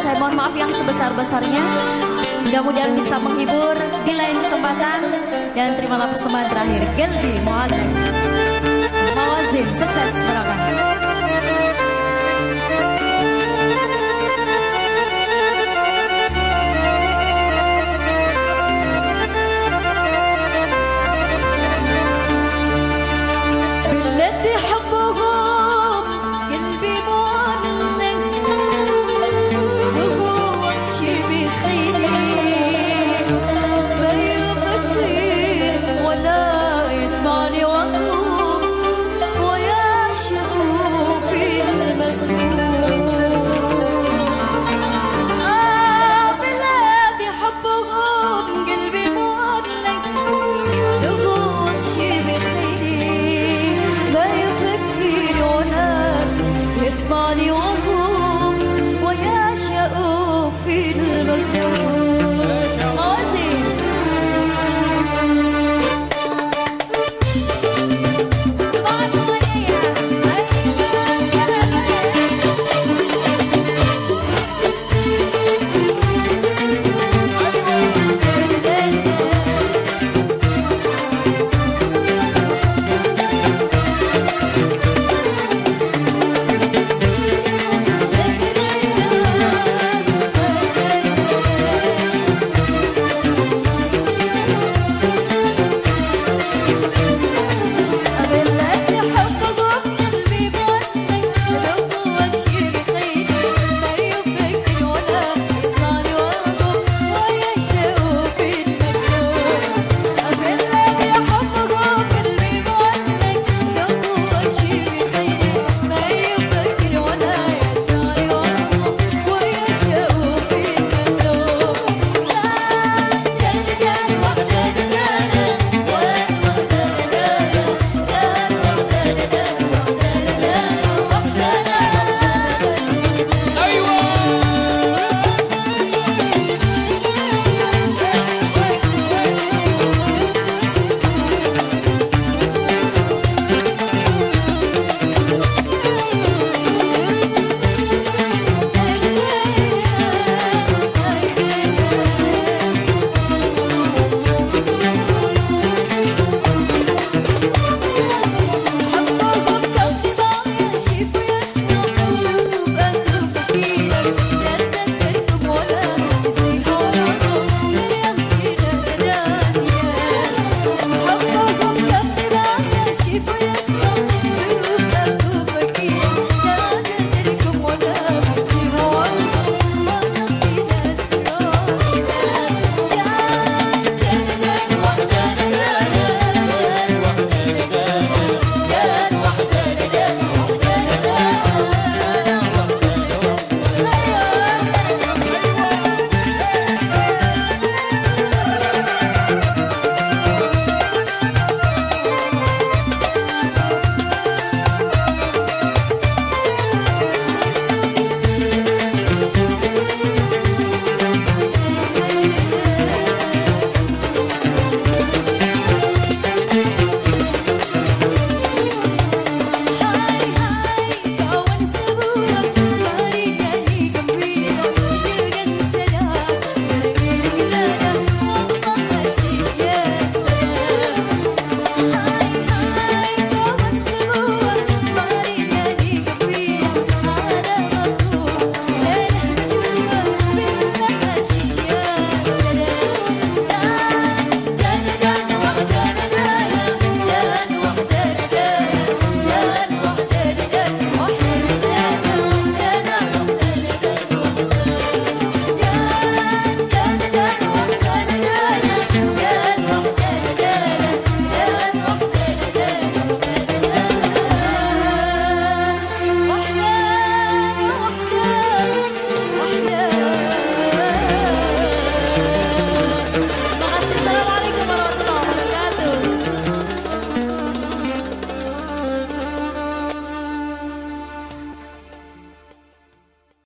saya mohon maaf yang sebesar-besarnya. Mudah-mudahan bisa menghibur di lain kesempatan. Dan terimalah persembahan terakhir Geldi Muhammad. Money.